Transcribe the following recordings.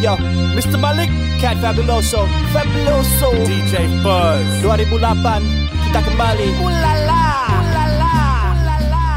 Yo, Mr. Malik, Cat Fabuloso, Fabuloso. DJ Buzz 2008 kita kembali. Ulala, ulala, ulala.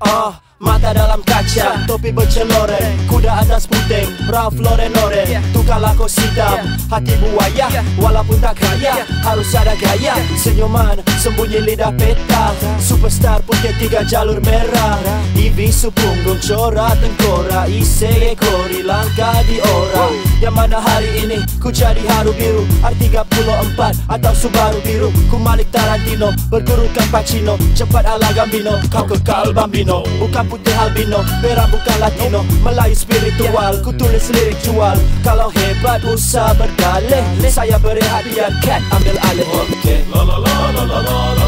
Oh, mata dalam kaca, topi bercelore, kuda atas puting, Ralph Lauren Lauren. Tukar kau sidam, hati buaya, walaupun tak kaya, harus ada gaya. Senyuman, sembunyi lidah peta, superstar putih tiga jalur merah. Ivi supunggung corak tengkorak, ise kori langkah di ora. Yang mana hari ini ku jadi haru biru, R34 atau Subaru biru. Ku Malik Tarantino, bergurukan Pacino, cepat ala Gambino, kau kekal Bambino. Bukan putih albino, merah bukan Latino, Melayu spiritual. Ku tulis lirik jual, kalau hebat usah berdalih. Saya beri hadiah cat ambil alih. Okay. Okay.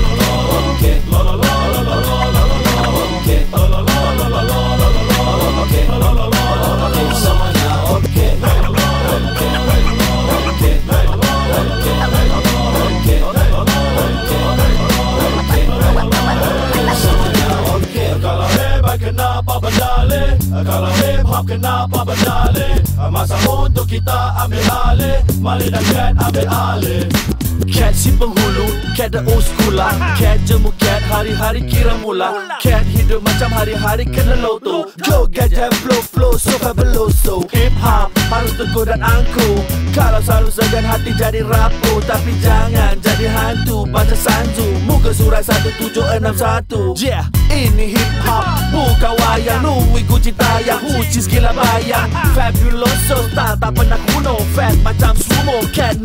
Kalau hip hop kenapa berdalih Masa untuk kita ambil alih Malik dan Cat ambil alih. Cat si penghulu, cat the old school lah Cat jemu cat, hari-hari kira mula. Cat hidup macam hari-hari kena loto. Go gajah flow flow, so fabuloso. Hip hop, harus teguh dan angku Kalau selalu segan hati jadi rapuh Tapi jangan jadi hantu, baca sanzu Muka surat 1761 Yeah, ini hip hop, bukan wayang. Louis Gucci tayang, Gucci gila bayang. Fabuloso style, tak pernah kuno Fat macam sumo, cat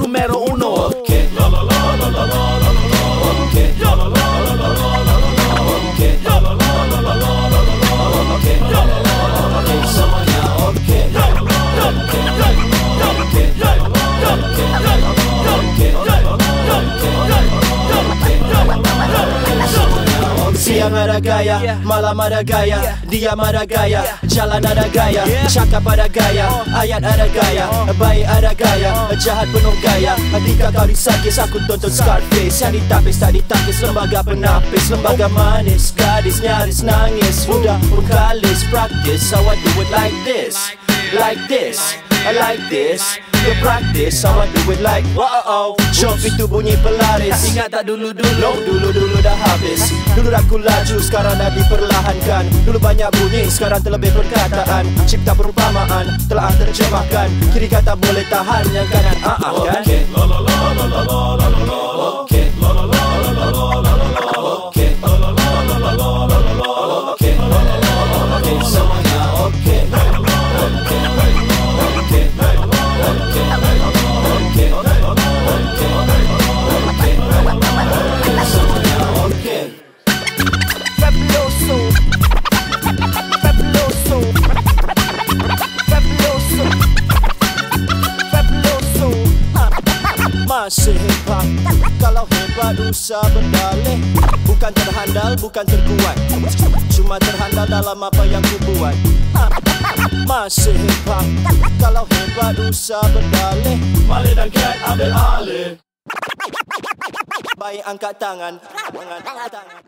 Siang ada gaya, malam ada gaya Diam ada gaya, jalan ada gaya Cakap ada gaya, ayat ada gaya Baik ada gaya, jahat penuh gaya. Ketika kau disakis, aku tonton Scarface. Yang ditapis, tak ditakis, lembaga penapis Lembaga manis, gadis nyaris nangis. Mudah pun kalis, practice How I do it like this, like this. Like this. You practice how I do it like Wow Jump itu bunyi pelaris. Ingat tak dulu-dulu? Dulu-dulu dah habis. Dulu aku laju Sekarang dah diperlahankan. Dulu banyak bunyi Sekarang terlebih perkataan. Cipta perumpamaan Telah terjemahkan. Kiri kata boleh tahan Yang kanan ah ah kan? Okay. La la la la la la la Masih hebat Kalau hebat usah berdalih. Bukan terhandal, bukan terkuat. Cuma terhandal dalam apa yang ku buat Masih hebat Kalau hebat usah berdalih. Malik dan Cat ambil alih. Baik angkat tangan. Tangan, tangan